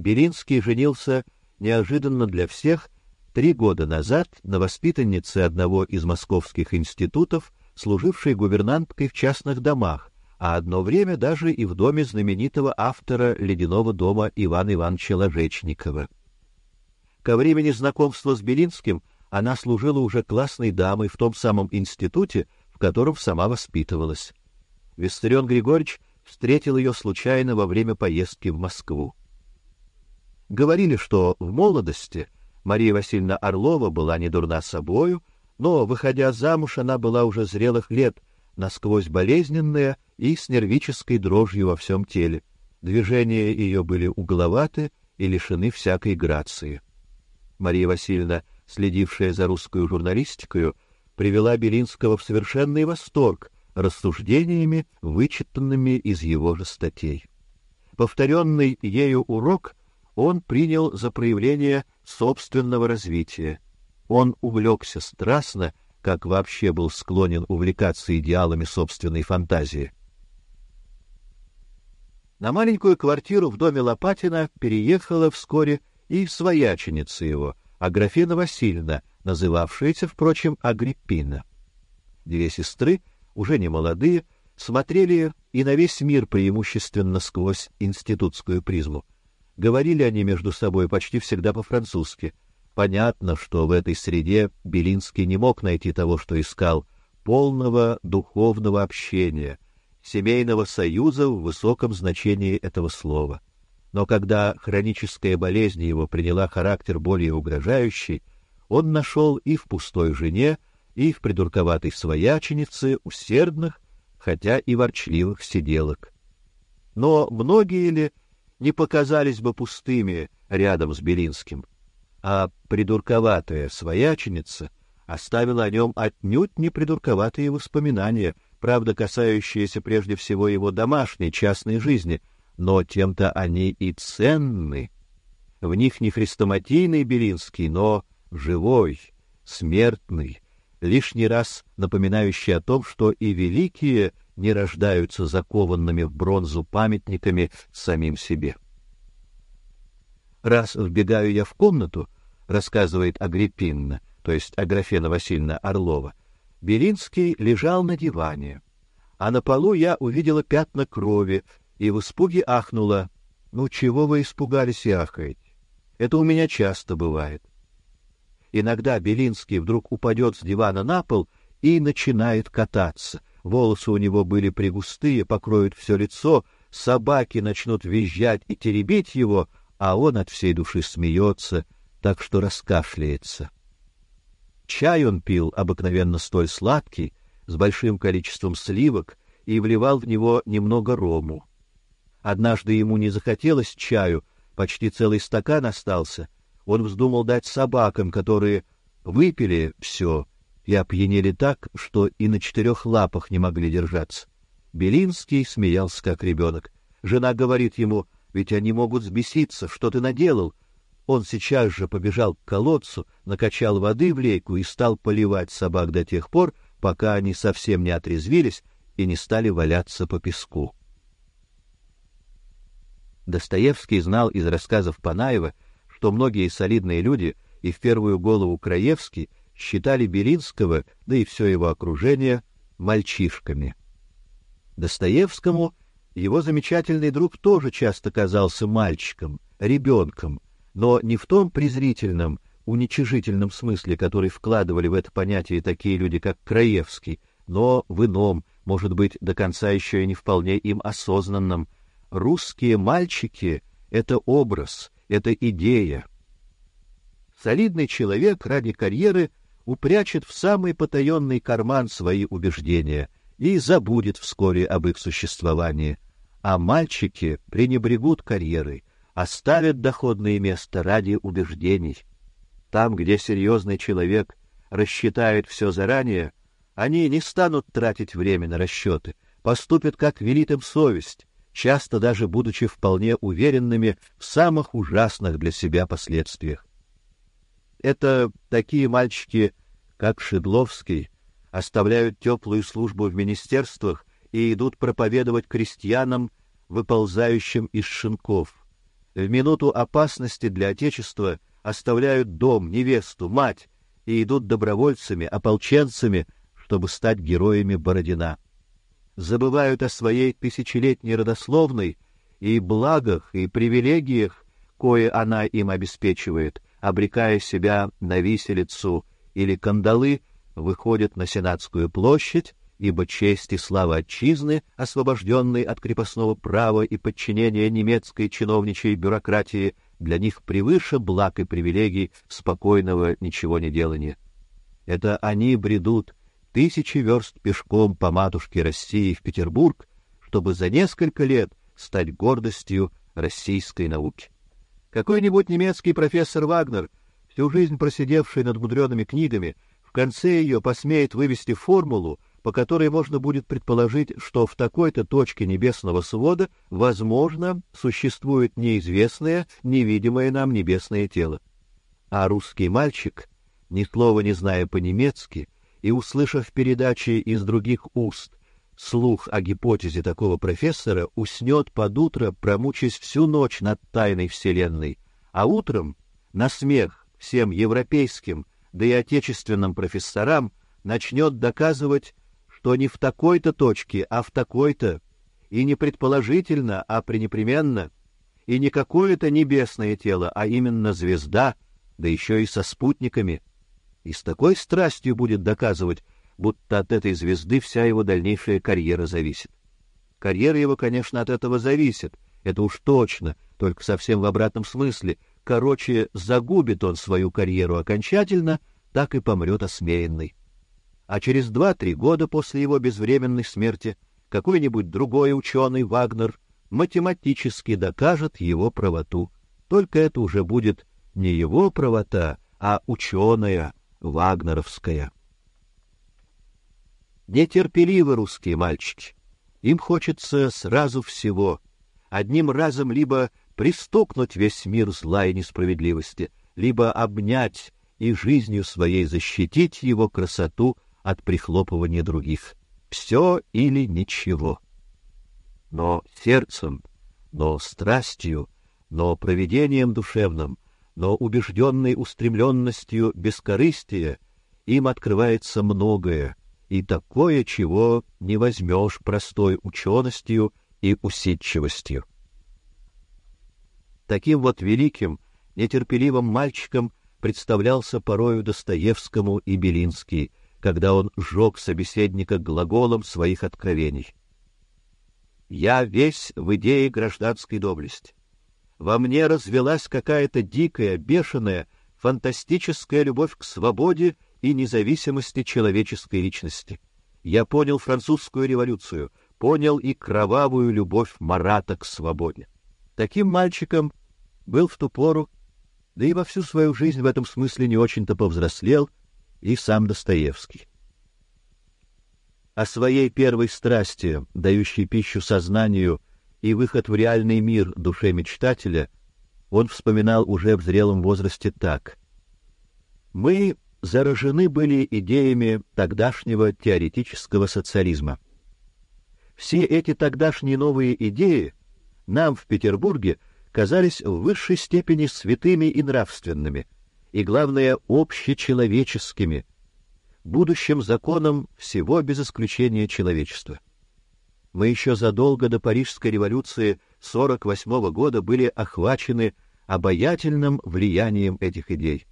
Белинский женился неожиданно для всех три года назад на воспитаннице одного из московских институтов, служившей гувернанткой в частных домах, а одно время даже и в доме знаменитого автора «Ледяного дома» Ивана Ивановича Ложечникова. Ко времени знакомства с Белинским она служила уже классной дамой в том самом институте, в котором сама воспитывалась. Виссарион Григорьевич встретил ее случайно во время поездки в Москву. Говорили, что в молодости Мария Васильевна Орлова была не дурна собою, но, выходя замуж, она была уже зрелых лет, насквозь болезненная и с нервической дрожью во всем теле. Движения ее были угловаты и лишены всякой грации. Мария Васильевна, следившая за русской журналистикой, привела Белинского в совершенный восторг рассуждениями, вычитанными из его же статей. Повторенный ею урок он принял за проявление собственного развития. Он увлекся страстно, как вообще был склонен увлекаться идеалами собственной фантазии. На маленькую квартиру в доме Лопатина переехала вскоре и свояченица его, Аграфена Васильевна, называвшаяся, впрочем, Агриппина. Две сестры, уже не молодые, смотрели и на весь мир преимущественно сквозь институтскую призму. Говорили они между собой почти всегда по-французски. Понятно, что в этой среде Белинский не мог найти того, что искал полного духовного общения, семейного союза в высоком значении этого слова. Но когда хроническая болезнь его приняла характер более угрожающий, он нашел и в пустой жене, и в придурковатой свояченице усердных, хотя и ворчливых сиделок. Но многие ли не показались бы пустыми рядом с Белинским, а придурковатая свояченица оставила о нем отнюдь не придурковатые воспоминания, правда, касающиеся прежде всего его домашней частной жизни, но тем-то они и ценны. В них не хрестоматийный Белинский, но живой, смертный, лишний раз напоминающий о том, что и великие не рождаются закованными в бронзу памятниками самим себе. Раз вбегаю я в комнату, рассказывает Агриппинна, то есть Аграфена Васильевна Орлова, Белинский лежал на диване, а на полу я увидела пятна крови, и в испуге ахнула. «Ну, чего вы испугались и ахаете? Это у меня часто бывает». Иногда Белинский вдруг упадет с дивана на пол и начинает кататься. Волосы у него были пригустые, покроют все лицо, собаки начнут визжать и теребить его, а он от всей души смеется, так что раскашляется. Чай он пил обыкновенно столь сладкий, с большим количеством сливок, и вливал в него немного рому. Однажды ему не захотелось чаю, почти целый стакан остался. Он вздумал дать собакам, которые выпили все и опьянели так, что и на четырех лапах не могли держаться. Белинский смеялся как ребенок. Жена говорит ему: "Ведь они могут взбеситься, что ты наделал?" Он сейчас же побежал к колодцу, накачал воды в лейку и стал поливать собак до тех пор, пока они совсем не отрезвились и не стали валяться по песку. Достоевский знал из рассказов Панаева, что многие солидные люди, и в первую голову Краевский, считали Белинского, да и все его окружение, мальчишками. Достоевскому его замечательный друг тоже часто казался мальчиком, ребенком, но не в том презрительном, уничижительном смысле, который вкладывали в это понятие такие люди, как Краевский, но в ином, может быть, до конца еще и не вполне им осознанном, русские мальчики — это образ, это идея. Солидный человек ради карьеры упрячет в самый потаенный карман свои убеждения и забудет вскоре об их существовании, а мальчики пренебрегут карьерой, оставят доходное место ради убеждений. Там, где серьезный человек рассчитает все заранее, они не станут тратить время на расчеты, поступят как велит им совесть, часто даже будучи вполне уверенными в самых ужасных для себя последствиях. Это такие мальчики, как Шедловский, оставляют теплую службу в министерствах и идут проповедовать крестьянам, выползающим из шинков. в минуту опасности для Отечества оставляют дом, невесту, мать и идут добровольцами, ополченцами, чтобы стать героями Бородина. Забывают о своей тысячелетней родословной и благах и привилегиях, кое она им обеспечивает, обрекая себя на виселицу или кандалы, выходят на Сенатскую площадь ибо честь и слава отчизны, освобожденной от крепостного права и подчинения немецкой чиновничьей бюрократии, для них превыше благ и привилегий спокойного ничего не делания. Это они бредут тысячи верст пешком по матушке России в Петербург, чтобы за несколько лет стать гордостью российской науки. Какой-нибудь немецкий профессор Вагнер, всю жизнь просидевший над мудреными книгами, в конце ее посмеет вывести формулу, по которой можно будет предположить, что в такой-то точке небесного свода, возможно, существует неизвестное, невидимое нам небесное тело. А русский мальчик, ни слова не зная по-немецки и услышав передачи из других уст слух о гипотезе такого профессора, уснет под утро, промучаясь всю ночь над тайной вселенной, а утром на смех всем европейским, да и отечественным профессорам начнет доказывать что не в такой-то точке, а в такой-то, и не предположительно, а пренепременно, и не какое-то небесное тело, а именно звезда, да еще и со спутниками. И с такой страстью будет доказывать, будто от этой звезды вся его дальнейшая карьера зависит. Карьера его, конечно, от этого зависит, это уж точно, только совсем в обратном смысле. Короче, загубит он свою карьеру окончательно, так и помрет осмеянный а через два-три года после его безвременной смерти какой-нибудь другой ученый Вагнер математически докажет его правоту. Только это уже будет не его правота, а ученая вагнеровская. Нетерпеливы русские мальчики. Им хочется сразу всего, одним разом либо пристукнуть весь мир зла и несправедливости, либо обнять и жизнью своей защитить его красоту от прихлопывания других. Все или ничего. Но сердцем, но страстью, но провидением душевным, но убежденной устремленностью бескорыстия им открывается многое, и такое, чего не возьмешь простой ученостью и усидчивостью. Таким вот великим, нетерпеливым мальчиком представлялся порою Достоевскому и Белинский, когда он сжег собеседника глаголом своих откровений. «Я весь в идее гражданской доблести. Во мне развелась какая-то дикая, бешеная, фантастическая любовь к свободе и независимости человеческой личности. Я понял французскую революцию, понял и кровавую любовь Марата к свободе. Таким мальчиком был в ту пору, да и во всю свою жизнь в этом смысле не очень-то повзрослел, и сам Достоевский. О своей первой страсти, дающей пищу сознанию и выход в реальный мир душе мечтателя, он вспоминал уже в зрелом возрасте так: мы заражены были идеями тогдашнего теоретического социализма. Все эти тогдашние новые идеи нам в Петербурге казались в высшей степени святыми и нравственными и, главное, общечеловеческими, будущим законом всего без исключения человечества. Мы еще задолго до Парижской революции 48 -го года были охвачены обаятельным влиянием этих идей.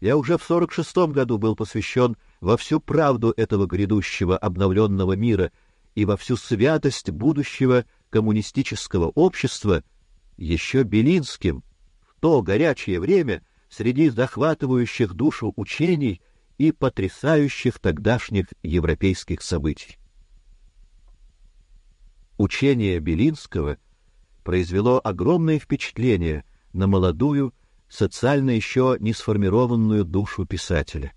Я уже в 46 году был посвящен во всю правду этого грядущего обновленного мира и во всю святость будущего коммунистического общества еще Белинским в то горячее время — среди захватывающих душу учений и потрясающих тогдашних европейских событий. Учение Белинского произвело огромное впечатление на молодую, социально еще не сформированную душу писателя.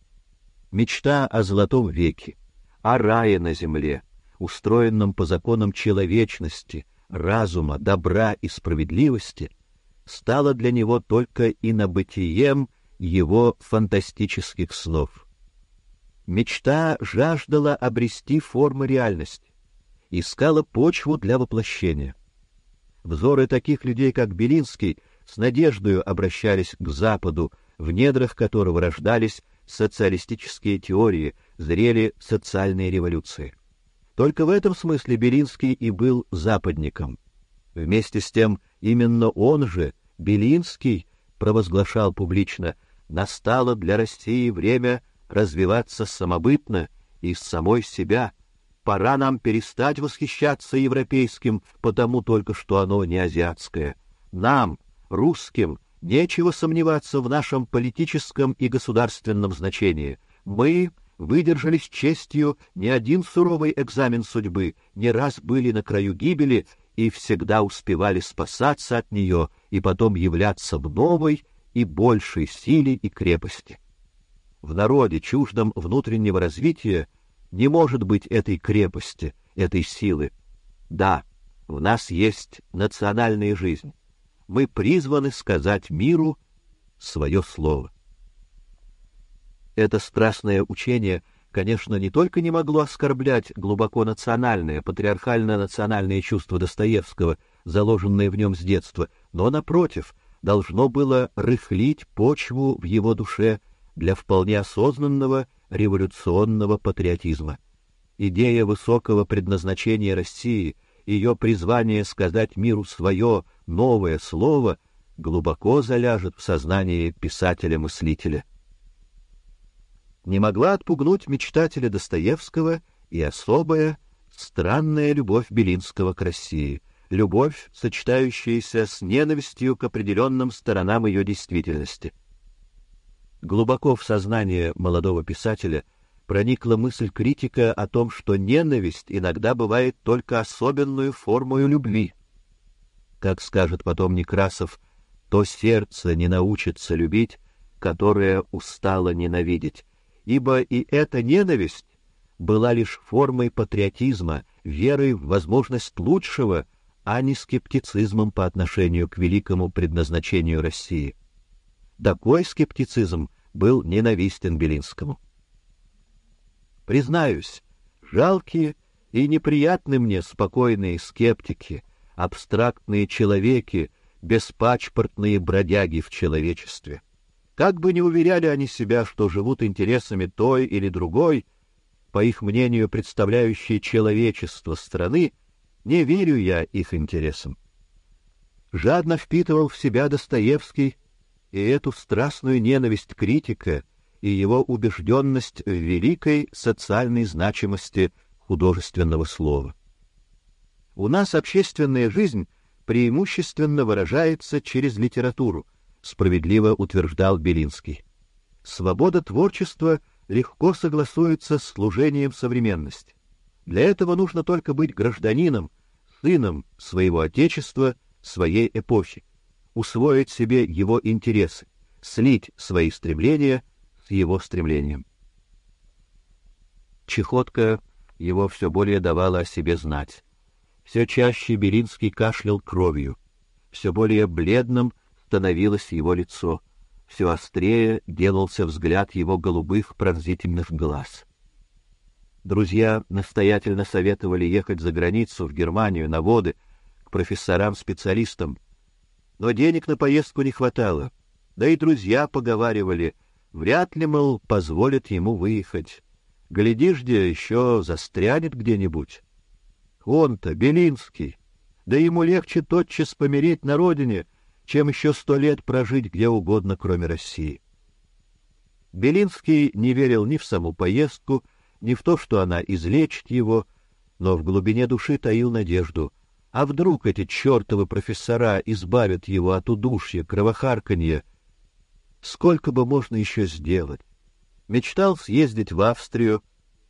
Мечта о золотом веке, о рае на земле, устроенном по законам человечности, разума, добра и справедливости, стало для него только инобытием его фантастических снов. Мечта жаждала обрести формы реальности, искала почву для воплощения. Взоры таких людей, как Белинский, с надеждою обращались к Западу, в недрах которого рождались социалистические теории, зрели социальные революции. Только в этом смысле Белинский и был западником. Вместе с тем, именно он же, Белинский, провозглашал публично, настало для России время развиваться самобытно из самой себя. Пора нам перестать восхищаться европейским, потому только что оно не азиатское. Нам, русским, нечего сомневаться в нашем политическом и государственном значении. Мы выдержали с честью не один суровый экзамен судьбы, не раз были на краю гибели и всегда успевали спасаться от нее и потом являться в новой и большей силе и крепости. В народе, чуждом внутреннего развития, не может быть этой крепости, этой силы. Да, в нас есть национальная жизнь. Мы призваны сказать миру свое слово. Это страстное учение, конечно, не только не могло оскорблять глубоко национальное, патриархально-национальное чувство Достоевского, заложенное в нем с детства, но напротив, должно было рыхлить почву в его душе для вполне осознанного революционного патриотизма. Идея высокого предназначения России, ее призвание сказать миру свое новое слово глубоко заляжет в сознании писателя-мыслителя. Не могла отпугнуть мечтателя Достоевского и особая странная любовь Белинского к России, любовь, сочетающаяся с ненавистью к определенным сторонам ее действительности — Глубоко в сознание молодого писателя проникла мысль критика о том, что ненависть иногда бывает только особенную формой любви. Как скажет потом Некрасов, то сердце не научится любить, которое устало ненавидеть, ибо и эта ненависть была лишь формой патриотизма, верой в возможность лучшего, а не скептицизмом по отношению к великому предназначению России. Такой скептицизм был ненавистен Белинскому. Признаюсь, жалкие и неприятны мне спокойные скептики, абстрактные человеки, беспачпортные бродяги в человечестве. Как бы ни уверяли они себя, что живут интересами той или другой, по их мнению, представляющей человечество страны, не верю я их интересам. Жадно впитывал в себя Достоевский и эту страстную ненависть критика и его убежденность в великой социальной значимости художественного слова. У нас общественная жизнь преимущественно выражается через литературу, справедливо утверждал Белинский. Свобода творчества легко согласуется с служением современности. Для этого нужно только быть гражданином, сыном своего отечества, своей эпохи усвоить себе его интересы, слить свои стремления с его стремлением. Чехотка его все более давала о себе знать. Все чаще Белинский кашлял кровью, все более бледным становилось его лицо, все острее делался взгляд его голубых пронзительных глаз. Друзья настоятельно советовали ехать за границу в Германию на воды к профессорам-специалистам, но денег на поездку не хватало. Да и друзья поговаривали, вряд ли, мол, позволят ему выехать. Глядишь, где еще застрянет где-нибудь. Он-то, Белинский, да ему легче тотчас помереть на родине, чем еще сто лет прожить где угодно, кроме России. Белинский не верил ни в саму поездку, ни в то, что она излечит его, но в глубине души таил надежду — а вдруг эти чертовы профессора избавят его от удушья, кровохарканья? Сколько бы можно еще сделать? Мечтал съездить в Австрию,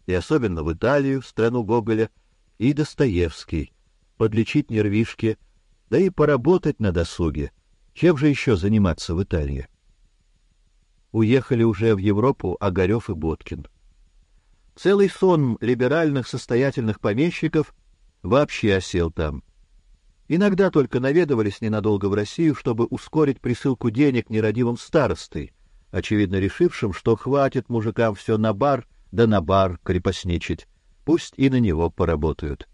и особенно в Италию, страну Гоголя, и Достоевский, подлечить нервишки, да и поработать на досуге. Чем же еще заниматься в Италии? Уехали уже в Европу Огарев и Боткин. Целый сон либеральных состоятельных помещиков вообще осел там. Иногда только наведывались ненадолго в Россию, чтобы ускорить присылку денег нерадивым старостой, очевидно решившим, что хватит мужикам все на бар, да на бар крепостничать. Пусть и на него поработают.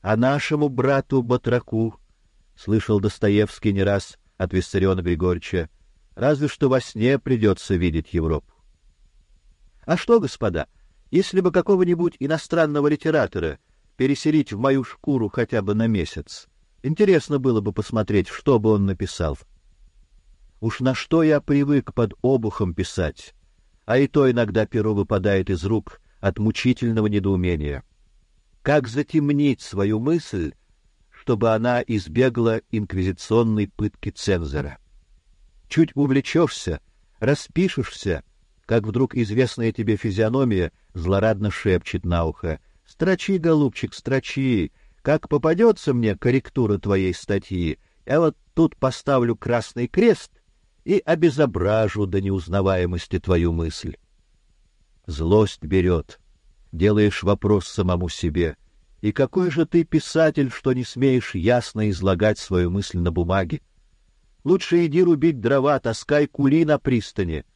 А нашему брату Батраку слышал Достоевский не раз от Виссариона Григорьевича, разве что во сне придется видеть Европу. А что, господа, если бы какого-нибудь иностранного литератора переселить в мою шкуру хотя бы на месяц, интересно было бы посмотреть, что бы он написал. Уж на что я привык под обухом писать, а и то иногда перо выпадает из рук от мучительного недоумения. Как затемнить свою мысль, чтобы она избегла инквизиционной пытки цензора? Чуть увлечешься, распишешься, как вдруг известная тебе физиономия злорадно шепчет на ухо: "Строчи, голубчик, строчи, как попадется мне корректура твоей статьи, я вот тут поставлю красный крест и обезображу до неузнаваемости твою мысль". Злость берет. Делаешь вопрос самому себе: и какой же ты писатель, что не смеешь ясно излагать свою мысль на бумаге? Лучше иди рубить дрова, таскай кули на пристани.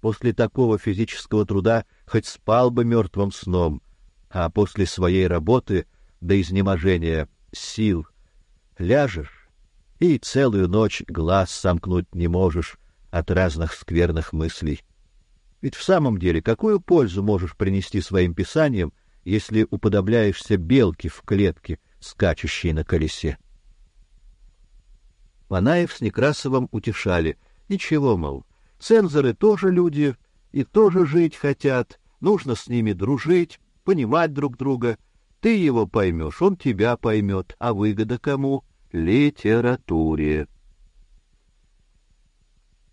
После такого физического труда хоть спал бы мертвым сном, а после своей работы до изнеможения сил ляжешь и целую ночь глаз сомкнуть не можешь от разных скверных мыслей. Ведь в самом деле какую пользу можешь принести своим писаниям, если уподобляешься белке в клетке, скачущей на колесе. Манаев с Некрасовым утешали: "Ничего, мол, цензоры тоже люди и тоже жить хотят, нужно с ними дружить, понимать друг друга. Ты его поймешь, он тебя поймет, а выгода кому? Литературе".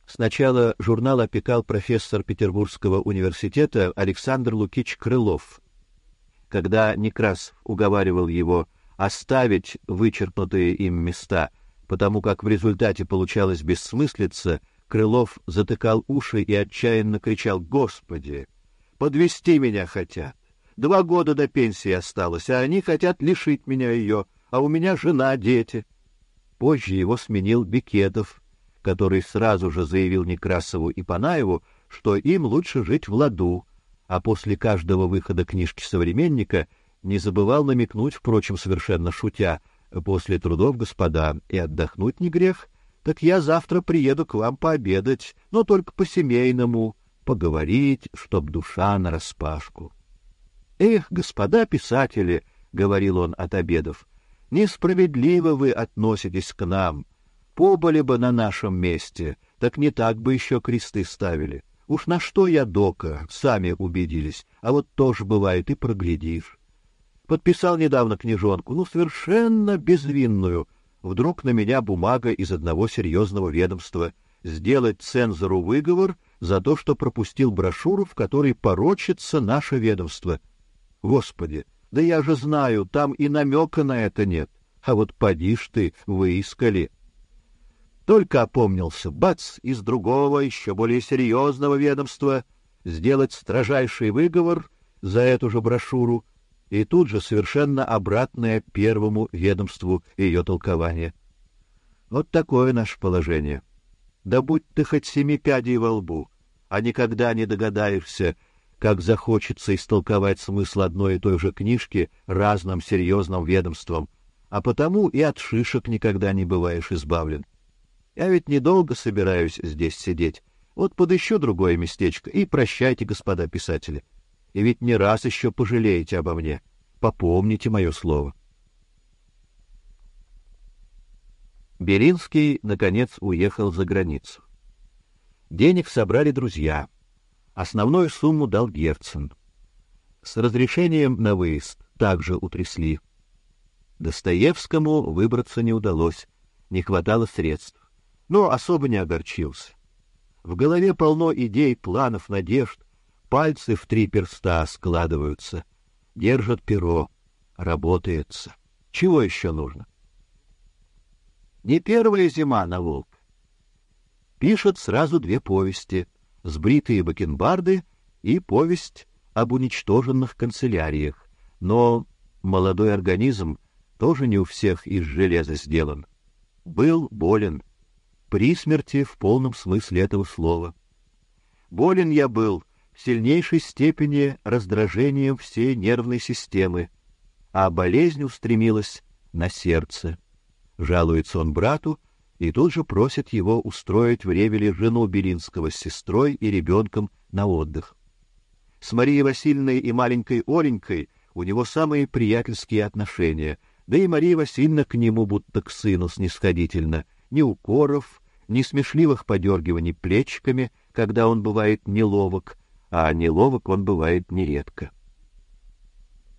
Сначала журнал опекал профессор Петербургского университета Александр Лукич Крылов когда Некрасов уговаривал его оставить вычеркнутые им места, потому как в результате получалось бессмыслица, Крылов затыкал уши и отчаянно кричал: "Господи, подвести меня хотят. Два года до пенсии осталось, а они хотят лишить меня ее, а у меня жена, дети". Позже его сменил Бекетов, который сразу же заявил Некрасову и Панаеву, что им лучше жить в ладу, а после каждого выхода книжки современника не забывал намекнуть, впрочем, совершенно шутя, после трудов, господа, и отдохнуть не грех, так я завтра приеду к вам пообедать, но только по-семейному, поговорить, чтоб душа нараспашку. Эх, господа писатели, говорил он от обедов, несправедливо вы относитесь к нам. Побыли бы на нашем месте, так не так бы еще кресты ставили. Уж на что я дока, сами убедились, а вот тоже бывает и проглядишь. Подписал недавно книжонку, ну совершенно безвинную. Вдруг на меня бумага из одного серьезного ведомства сделать цензору выговор за то, что пропустил брошюру, в которой порочится наше ведомство. Господи, да я же знаю, там и намека на это нет. А вот поди ж ты, выискали. Только опомнился, бац, из другого, еще более серьезного ведомства сделать строжайший выговор за эту же брошюру и тут же совершенно обратное первому ведомству ее толкование. Вот такое наше положение. Да будь ты хоть семи пядей во лбу, а никогда не догадаешься, как захочется истолковать смысл одной и той же книжки разным серьезным ведомством, а потому и от шишек никогда не бываешь избавлен. Я ведь недолго собираюсь здесь сидеть. Вот подыщу другое местечко и прощайте, господа писатели. И ведь не раз еще пожалеете обо мне. Попомните мое слово. Беринский наконец уехал за границу. Денег собрали друзья. Основную сумму дал Герцен. С разрешением на выезд также утрясли. Достоевскому выбраться не удалось, не хватало средств но особо не огорчился. В голове полно идей, планов, надежд, пальцы в три перста складываются, держат перо, работается. Чего еще нужно? Не первая зима на Волк. Пишет сразу две повести: "Сбритые бакенбарды" и повесть об уничтоженных канцеляриях. Но молодой организм тоже не у всех из железа сделан. Был болен при смерти в полном смысле этого слова. Болен я был в сильнейшей степени раздражением всей нервной системы, а болезнь устремилась на сердце. Жалуется он брату и тут же просит его устроить в Ревеле жену Белинского с сестрой и ребенком на отдых. С Марией Васильевной и маленькой Оленькой у него самые приятельские отношения, да и Мария Васильевна к нему будто к сыну снисходительно, ни укоров, ни смешливых подергиваний плечиками, когда он бывает неловок, а неловок он бывает нередко.